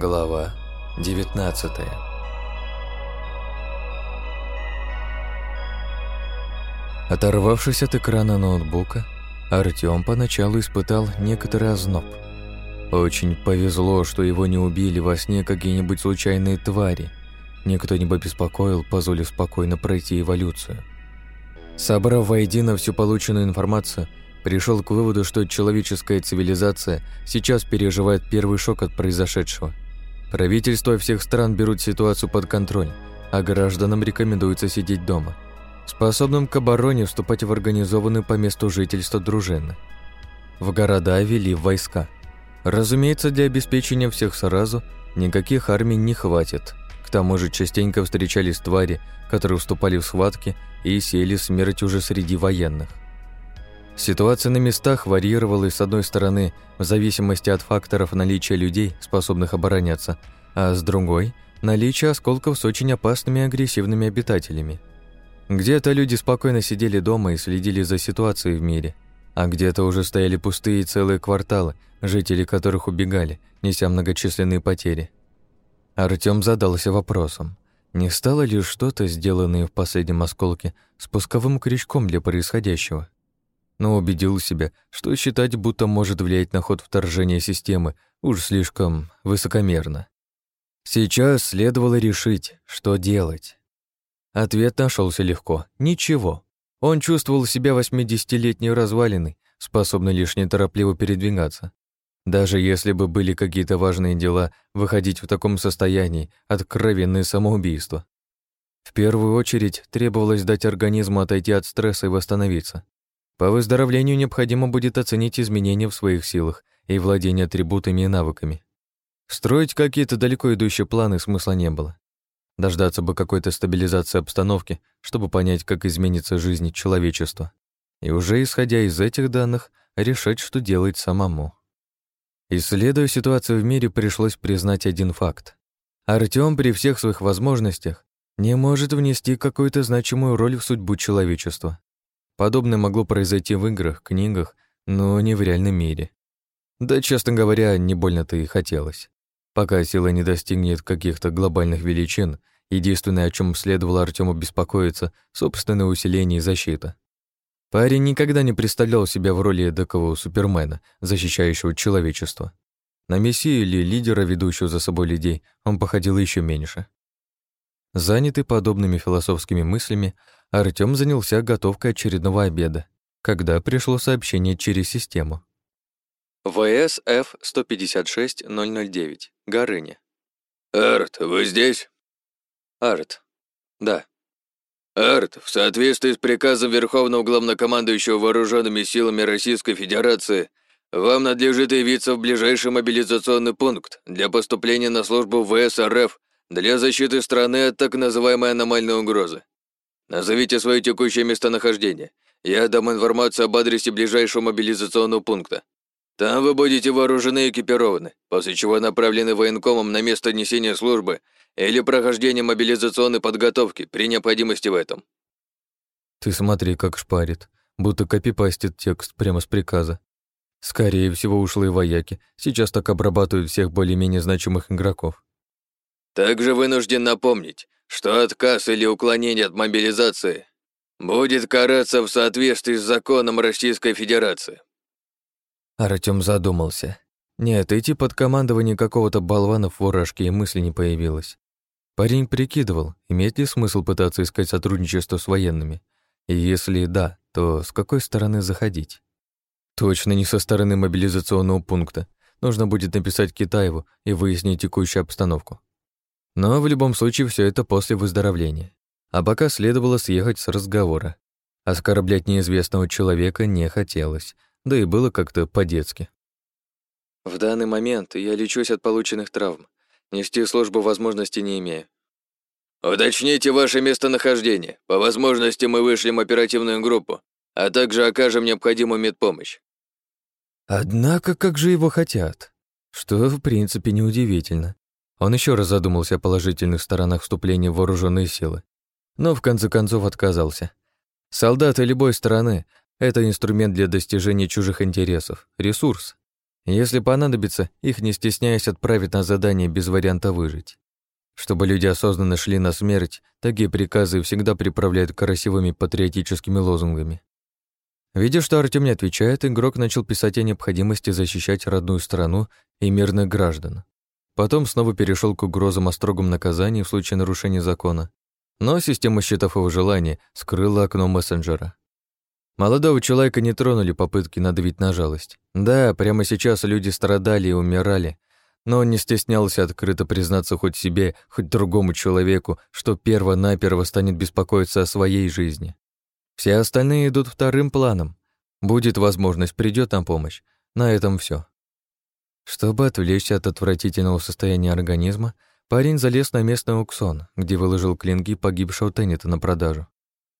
Глава 19 Оторвавшись от экрана ноутбука, Артём поначалу испытал некоторый озноб. Очень повезло, что его не убили во сне какие-нибудь случайные твари. Никто не побеспокоил, позволив спокойно пройти эволюцию. Собрав воедино всю полученную информацию, пришел к выводу, что человеческая цивилизация сейчас переживает первый шок от произошедшего – Правительства всех стран берут ситуацию под контроль, а гражданам рекомендуется сидеть дома. Способным к обороне вступать в организованную по месту жительства дружины. В города вели войска. Разумеется, для обеспечения всех сразу никаких армий не хватит. К тому же частенько встречались твари, которые вступали в схватки и сели смерть уже среди военных. Ситуация на местах варьировалась с одной стороны в зависимости от факторов наличия людей, способных обороняться, а с другой – наличие осколков с очень опасными и агрессивными обитателями. Где-то люди спокойно сидели дома и следили за ситуацией в мире, а где-то уже стояли пустые целые кварталы, жители которых убегали, неся многочисленные потери. Артём задался вопросом, не стало ли что-то, сделанное в последнем осколке, спусковым крючком для происходящего? Но убедил себя, что считать, будто может влиять на ход вторжения системы, уж слишком высокомерно. Сейчас следовало решить, что делать. Ответ нашелся легко. Ничего. Он чувствовал себя восьмидесятилетней развалиной, способной лишь неторопливо передвигаться. Даже если бы были какие-то важные дела, выходить в таком состоянии — откровенное самоубийство. В первую очередь требовалось дать организму отойти от стресса и восстановиться. По выздоровлению необходимо будет оценить изменения в своих силах и владение атрибутами и навыками. Строить какие-то далеко идущие планы смысла не было. Дождаться бы какой-то стабилизации обстановки, чтобы понять, как изменится жизнь человечества. И уже исходя из этих данных, решать, что делать самому. Исследуя ситуацию в мире, пришлось признать один факт. Артём при всех своих возможностях не может внести какую-то значимую роль в судьбу человечества. Подобное могло произойти в играх, книгах, но не в реальном мире. Да, честно говоря, не больно-то и хотелось. Пока сила не достигнет каких-то глобальных величин, единственное, о чем следовало Артему беспокоиться, собственное усиление и защита. Парень никогда не представлял себя в роли эдакого супермена, защищающего человечество. На мессию или лидера, ведущего за собой людей, он походил еще меньше. Занятый подобными философскими мыслями, Артём занялся готовкой очередного обеда, когда пришло сообщение через систему. ВС F-156-009, Горыня. «Арт, вы здесь?» «Арт, да». «Арт, в соответствии с приказом Верховного Главнокомандующего Вооруженными Силами Российской Федерации, вам надлежит явиться в ближайший мобилизационный пункт для поступления на службу в ВС РФ для защиты страны от так называемой аномальной угрозы. Назовите свое текущее местонахождение. Я дам информацию об адресе ближайшего мобилизационного пункта. Там вы будете вооружены и экипированы, после чего направлены военкомом на место несения службы или прохождения мобилизационной подготовки при необходимости в этом. Ты смотри, как шпарит, будто копипастит текст прямо с приказа. Скорее всего, ушлые вояки сейчас так обрабатывают всех более-менее значимых игроков. Также вынужден напомнить, что отказ или уклонение от мобилизации будет караться в соответствии с законом Российской Федерации. Артём задумался. Нет, идти под командование какого-то болвана в ворожке и мысли не появилось. Парень прикидывал, имеет ли смысл пытаться искать сотрудничество с военными. И если да, то с какой стороны заходить? Точно не со стороны мобилизационного пункта. Нужно будет написать Китаеву и выяснить текущую обстановку. Но в любом случае все это после выздоровления. А пока следовало съехать с разговора. Оскорблять неизвестного человека не хотелось, да и было как-то по-детски. В данный момент я лечусь от полученных травм. Нести службу возможности не имею. Уточните ваше местонахождение. По возможности мы вышлем оперативную группу, а также окажем необходимую медпомощь. Однако, как же его хотят? Что, в принципе, неудивительно. Он еще раз задумался о положительных сторонах вступления в вооруженные силы, но в конце концов отказался. Солдаты любой страны — это инструмент для достижения чужих интересов, ресурс. Если понадобится, их не стесняясь отправить на задание без варианта выжить. Чтобы люди осознанно шли на смерть, такие приказы всегда приправляют красивыми патриотическими лозунгами. Видя, что Артём не отвечает, игрок начал писать о необходимости защищать родную страну и мирных граждан. Потом снова перешел к угрозам о строгом наказании в случае нарушения закона. Но система счетов его желания скрыла окно мессенджера. Молодого человека не тронули попытки надавить на жалость. Да, прямо сейчас люди страдали и умирали, но он не стеснялся открыто признаться хоть себе, хоть другому человеку, что перво-наперво станет беспокоиться о своей жизни. Все остальные идут вторым планом. Будет возможность, придет на помощь. На этом все. Чтобы отвлечься от отвратительного состояния организма, парень залез на местный аукцион, где выложил клинки погибшего Теннита на продажу.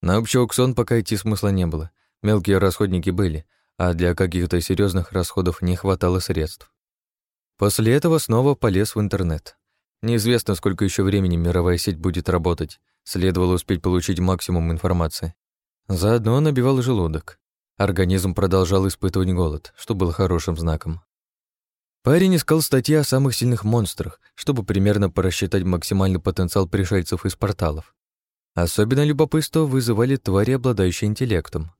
На общий аукцион пока идти смысла не было. Мелкие расходники были, а для каких-то серьезных расходов не хватало средств. После этого снова полез в интернет. Неизвестно, сколько еще времени мировая сеть будет работать. Следовало успеть получить максимум информации. Заодно набивал желудок. Организм продолжал испытывать голод, что было хорошим знаком. Парень искал статьи о самых сильных монстрах, чтобы примерно просчитать максимальный потенциал пришельцев из порталов. Особенно любопытство вызывали твари, обладающие интеллектом.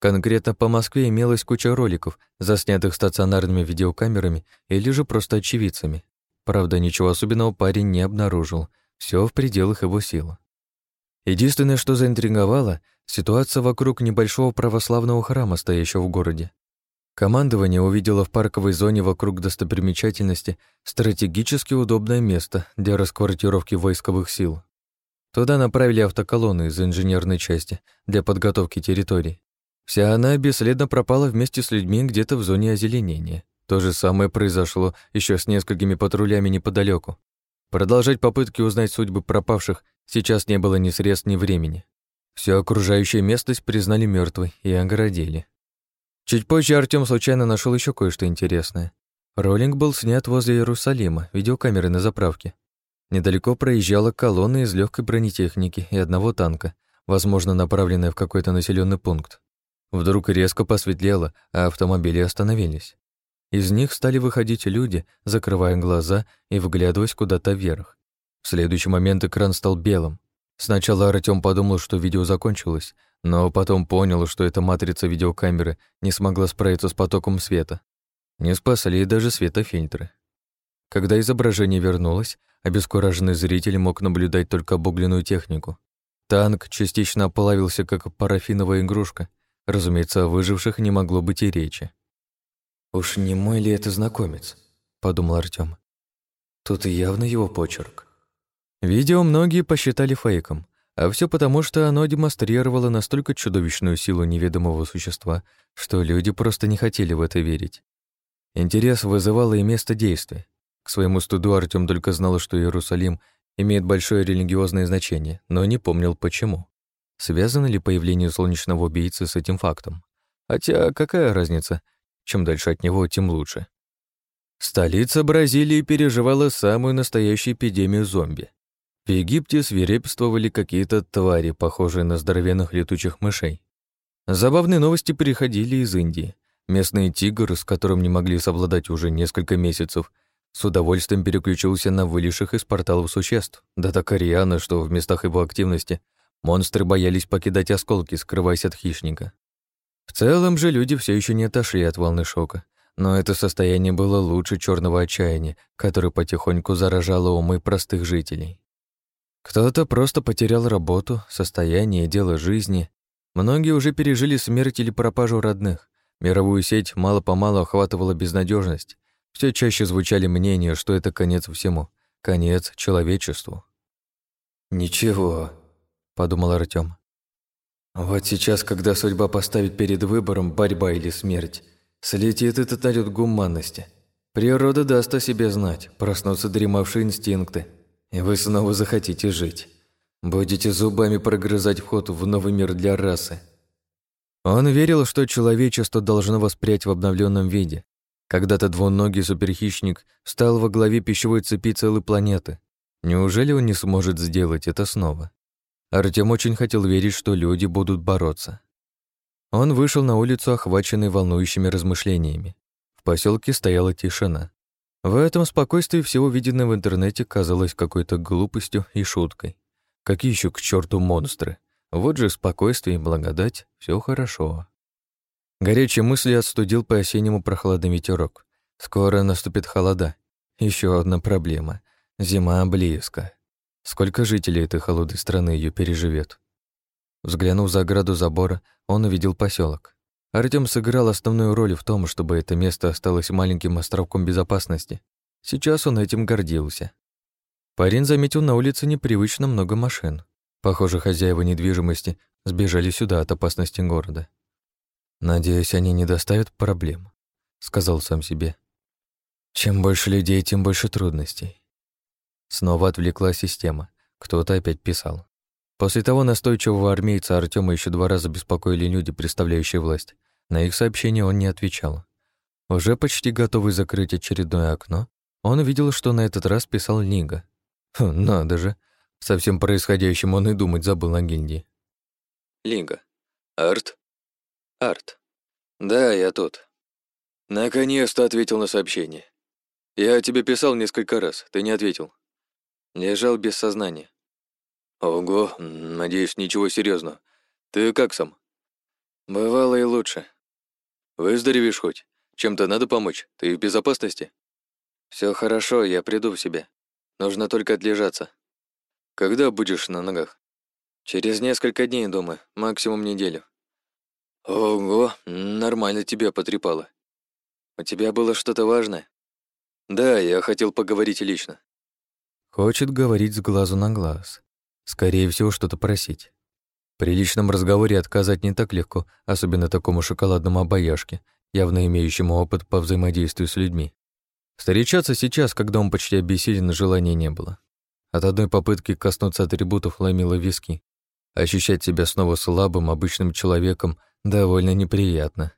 Конкретно по Москве имелась куча роликов, заснятых стационарными видеокамерами или же просто очевидцами. Правда, ничего особенного парень не обнаружил, все в пределах его сил. Единственное, что заинтриговало, ситуация вокруг небольшого православного храма, стоящего в городе. Командование увидело в парковой зоне вокруг достопримечательности стратегически удобное место для расквартировки войсковых сил. Туда направили автоколонны из инженерной части для подготовки территорий. Вся она бесследно пропала вместе с людьми где-то в зоне озеленения. То же самое произошло еще с несколькими патрулями неподалеку. Продолжать попытки узнать судьбы пропавших сейчас не было ни средств, ни времени. Всю окружающую местность признали мертвой и огородили. Чуть позже Артём случайно нашел еще кое-что интересное. Роллинг был снят возле Иерусалима, видеокамеры на заправке. Недалеко проезжала колонна из легкой бронетехники и одного танка, возможно, направленная в какой-то населенный пункт. Вдруг резко посветлело, а автомобили остановились. Из них стали выходить люди, закрывая глаза и вглядываясь куда-то вверх. В следующий момент экран стал белым. Сначала Артём подумал, что видео закончилось, но потом понял, что эта матрица видеокамеры не смогла справиться с потоком света. Не спасли даже светофильтры. Когда изображение вернулось, обескураженный зритель мог наблюдать только обугленную технику. Танк частично оплавился, как парафиновая игрушка. Разумеется, о выживших не могло быть и речи. «Уж не мой ли это знакомец?» — подумал Артём. «Тут явно его почерк». Видео многие посчитали фейком, а все потому, что оно демонстрировало настолько чудовищную силу неведомого существа, что люди просто не хотели в это верить. Интерес вызывало и место действия. К своему студу Артём только знал, что Иерусалим имеет большое религиозное значение, но не помнил почему. Связано ли появление солнечного убийцы с этим фактом? Хотя какая разница? Чем дальше от него, тем лучше. Столица Бразилии переживала самую настоящую эпидемию зомби. В Египте свирепствовали какие-то твари, похожие на здоровенных летучих мышей. Забавные новости приходили из Индии. Местный тигр, с которым не могли совладать уже несколько месяцев, с удовольствием переключился на вылезших из порталов существ, да так рьяно, что в местах его активности монстры боялись покидать осколки, скрываясь от хищника. В целом же люди все еще не отошли от волны шока, но это состояние было лучше черного отчаяния, которое потихоньку заражало умы простых жителей. Кто-то просто потерял работу, состояние, дело жизни. Многие уже пережили смерть или пропажу родных. Мировую сеть мало-помалу охватывала безнадежность. Все чаще звучали мнения, что это конец всему, конец человечеству. «Ничего», — подумал Артём. «Вот сейчас, когда судьба поставит перед выбором борьба или смерть, слетит этот налет гуманности. Природа даст о себе знать, проснутся дремавшие инстинкты, и вы снова захотите жить. Будете зубами прогрызать вход в новый мир для расы». Он верил, что человечество должно воспрять в обновленном виде, когда-то двуногий суперхищник стал во главе пищевой цепи целой планеты. Неужели он не сможет сделать это снова? Артем очень хотел верить, что люди будут бороться. Он вышел на улицу, охваченный волнующими размышлениями. В поселке стояла тишина. В этом спокойствии всего виденное в интернете казалось какой-то глупостью и шуткой. Какие еще к черту монстры? Вот же спокойствие и благодать, все хорошо. Горячие мысли отстудил по-осеннему прохладный ветерок. Скоро наступит холода. Еще одна проблема. Зима близко. Сколько жителей этой холодной страны ее переживет? Взглянув за ограду забора, он увидел поселок. Артём сыграл основную роль в том, чтобы это место осталось маленьким островком безопасности. Сейчас он этим гордился. Парень заметил на улице непривычно много машин. Похоже, хозяева недвижимости сбежали сюда от опасности города. «Надеюсь, они не доставят проблем», — сказал сам себе. «Чем больше людей, тем больше трудностей». Снова отвлекла система. Кто-то опять писал. После того настойчивого армейца Артема еще два раза беспокоили люди, представляющие власть. На их сообщение он не отвечал. Уже почти готовый закрыть очередное окно, он увидел, что на этот раз писал Лига. Хм, надо же, со всем происходящим он и думать забыл на гильдии. Лига. Арт? Арт. Да, я тут. Наконец-то ответил на сообщение. Я тебе писал несколько раз, ты не ответил. Лежал без сознания. Ого, надеюсь, ничего серьезного. Ты как сам? Бывало и лучше. Выздоровеешь хоть? Чем-то надо помочь? Ты в безопасности? Все хорошо, я приду в себя. Нужно только отлежаться. Когда будешь на ногах? Через несколько дней, думаю, максимум неделю. Ого, нормально тебя потрепало. У тебя было что-то важное? Да, я хотел поговорить лично. Хочет говорить с глазу на глаз. Скорее всего, что-то просить. При личном разговоре отказать не так легко, особенно такому шоколадному обаяшке, явно имеющему опыт по взаимодействию с людьми. Встречаться сейчас, когда он почти обессилен, желания не было. От одной попытки коснуться атрибутов ломило виски. Ощущать себя снова слабым, обычным человеком довольно неприятно.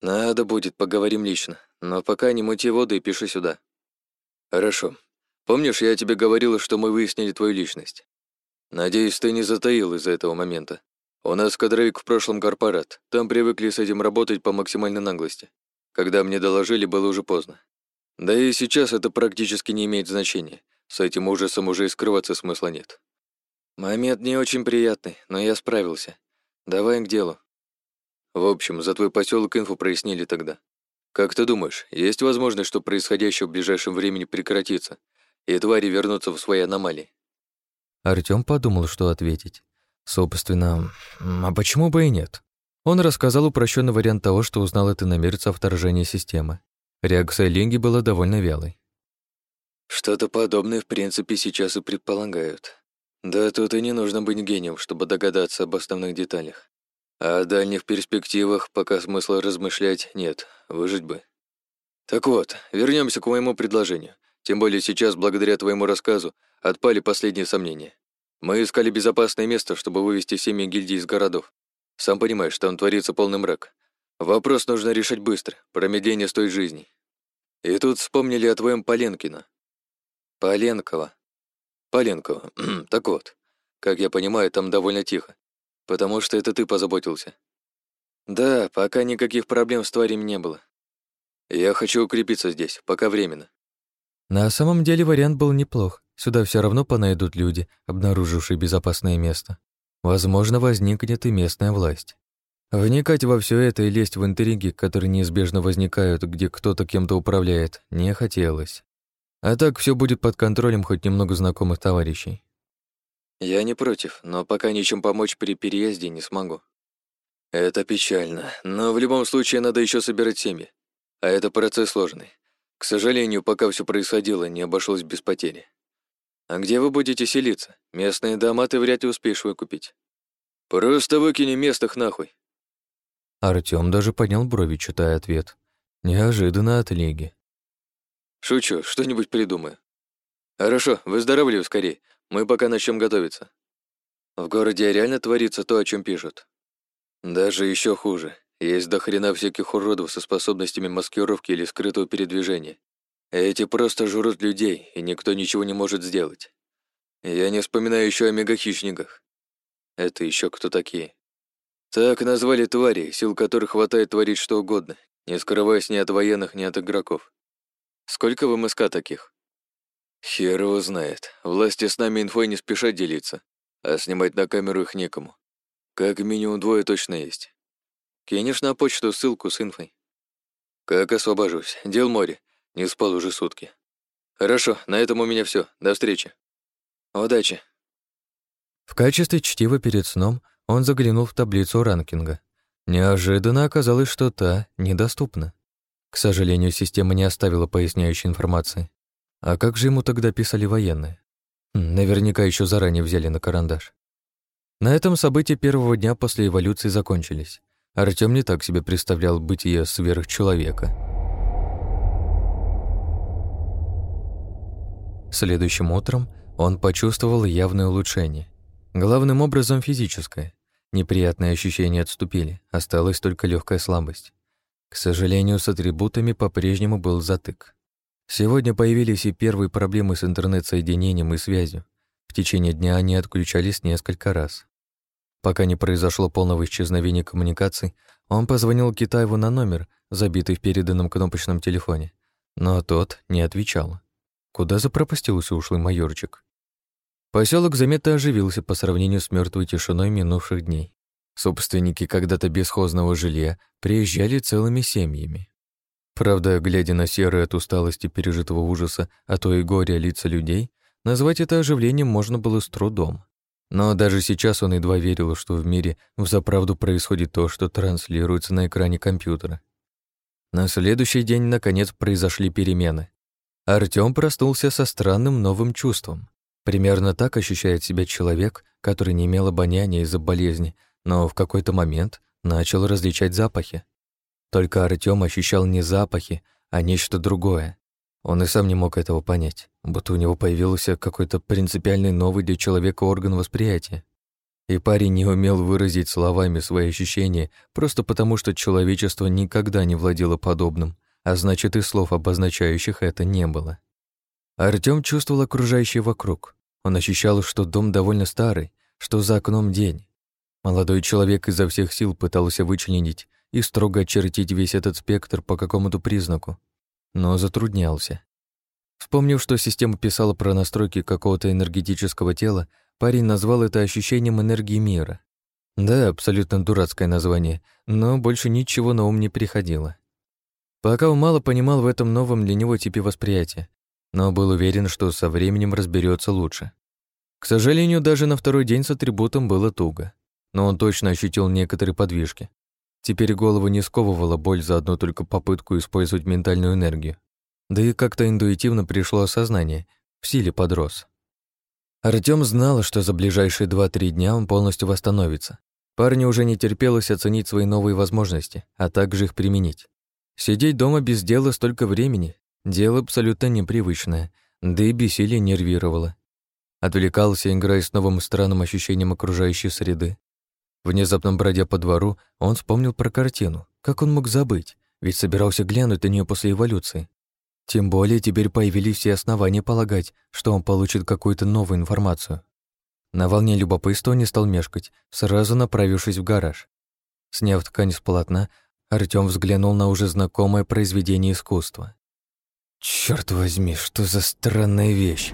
«Надо будет, поговорим лично, но пока не мути воду и пиши сюда». «Хорошо. Помнишь, я тебе говорила, что мы выяснили твою личность? Надеюсь, ты не затаил из-за этого момента. У нас кадровик в прошлом корпорат. Там привыкли с этим работать по максимальной наглости. Когда мне доложили, было уже поздно. Да и сейчас это практически не имеет значения. С этим ужасом уже и скрываться смысла нет. Момент не очень приятный, но я справился. Давай к делу. В общем, за твой поселок инфу прояснили тогда. Как ты думаешь, есть возможность, что происходящее в ближайшем времени прекратится, и твари вернутся в свои аномалии? Артём подумал, что ответить. Собственно, а почему бы и нет? Он рассказал упрощенный вариант того, что узнал от иномерца о вторжении системы. Реакция Линги была довольно вялой. Что-то подобное, в принципе, сейчас и предполагают. Да тут и не нужно быть гением, чтобы догадаться об основных деталях. А о дальних перспективах пока смысла размышлять нет, выжить бы. Так вот, вернемся к моему предложению. Тем более сейчас, благодаря твоему рассказу, отпали последние сомнения. Мы искали безопасное место, чтобы вывести семьи гильдии из городов. Сам понимаешь, там творится полный мрак. Вопрос нужно решать быстро, промедление стоит жизни. И тут вспомнили о твоем Поленкино. Поленкова. Поленкова. так вот, как я понимаю, там довольно тихо, потому что это ты позаботился. Да, пока никаких проблем с тварями не было. Я хочу укрепиться здесь, пока временно. На самом деле вариант был неплох. Сюда все равно понайдут люди, обнаружившие безопасное место. Возможно, возникнет и местная власть. Вникать во все это и лезть в интриги, которые неизбежно возникают, где кто-то кем-то управляет, не хотелось. А так все будет под контролем хоть немного знакомых товарищей. Я не против, но пока ничем помочь при переезде не смогу. Это печально, но в любом случае надо еще собирать семьи. А это процесс сложный. К сожалению, пока все происходило, не обошлось без потери. А где вы будете селиться? Местные дома ты вряд ли успеешь выкупить. Просто выкини местных нахуй. Артём даже поднял брови, читая ответ. Неожиданно от Лиги. Шучу, что-нибудь придумаю. Хорошо, выздоравливай скорее. Мы пока начнем готовиться. В городе реально творится то, о чем пишут. Даже еще хуже. Есть до хрена всяких уродов со способностями маскировки или скрытого передвижения. Эти просто жрут людей, и никто ничего не может сделать. Я не вспоминаю еще о мегахищниках. Это еще кто такие? Так назвали твари, сил которых хватает творить что угодно, не скрываясь ни от военных, ни от игроков. Сколько в МСК таких? Хер его знает. Власти с нами инфой не спешат делиться, а снимать на камеру их некому. Как минимум двое точно есть. Кинешь на почту ссылку с инфой. Как освобожусь. Дел море. Не спал уже сутки. Хорошо, на этом у меня все. До встречи. Удачи. В качестве чтива перед сном он заглянул в таблицу ранкинга. Неожиданно оказалось, что та недоступна. К сожалению, система не оставила поясняющей информации. А как же ему тогда писали военные? Хм, наверняка еще заранее взяли на карандаш. На этом события первого дня после эволюции закончились. Артём не так себе представлял бытие сверхчеловека. Следующим утром он почувствовал явное улучшение. Главным образом физическое. Неприятные ощущения отступили, осталась только легкая слабость. К сожалению, с атрибутами по-прежнему был затык. Сегодня появились и первые проблемы с интернет-соединением и связью. В течение дня они отключались несколько раз. Пока не произошло полного исчезновения коммуникаций, он позвонил Китаеву на номер, забитый в переданном кнопочном телефоне, но тот не отвечал. Куда запропастился ушлый майорчик? Поселок заметно оживился по сравнению с мертвой тишиной минувших дней. Собственники когда-то бесхозного жилья приезжали целыми семьями. Правда, глядя на серые от усталости пережитого ужаса, а то и горя лица людей, назвать это оживлением можно было с трудом. Но даже сейчас он едва верил, что в мире взаправду происходит то, что транслируется на экране компьютера. На следующий день, наконец, произошли перемены. Артём проснулся со странным новым чувством. Примерно так ощущает себя человек, который не имел обоняния из-за болезни, но в какой-то момент начал различать запахи. Только Артём ощущал не запахи, а нечто другое. Он и сам не мог этого понять, будто у него появился какой-то принципиальный новый для человека орган восприятия. И парень не умел выразить словами свои ощущения просто потому, что человечество никогда не владело подобным, а значит и слов, обозначающих это, не было. Артём чувствовал окружающее вокруг. Он ощущал, что дом довольно старый, что за окном день. Молодой человек изо всех сил пытался вычленить и строго очертить весь этот спектр по какому-то признаку, но затруднялся. Вспомнив, что система писала про настройки какого-то энергетического тела, парень назвал это ощущением энергии мира. Да, абсолютно дурацкое название, но больше ничего на ум не приходило. Пока он мало понимал в этом новом для него типе восприятия, но был уверен, что со временем разберется лучше. К сожалению, даже на второй день с атрибутом было туго, но он точно ощутил некоторые подвижки. Теперь голову не сковывала боль за одну только попытку использовать ментальную энергию. Да и как-то интуитивно пришло осознание, в силе подрос. Артём знал, что за ближайшие 2-3 дня он полностью восстановится. Парню уже не терпелось оценить свои новые возможности, а также их применить. Сидеть дома без дела столько времени Дело абсолютно непривычное, да и бесили нервировало. Отвлекался, играя с новым странным ощущением окружающей среды. Внезапно бродя по двору, он вспомнил про картину. Как он мог забыть? Ведь собирался глянуть на нее после эволюции. Тем более теперь появились все основания полагать, что он получит какую-то новую информацию. На волне любопытства не стал мешкать, сразу направившись в гараж. Сняв ткань с полотна, Артём взглянул на уже знакомое произведение искусства. Черт возьми, что за странная вещь?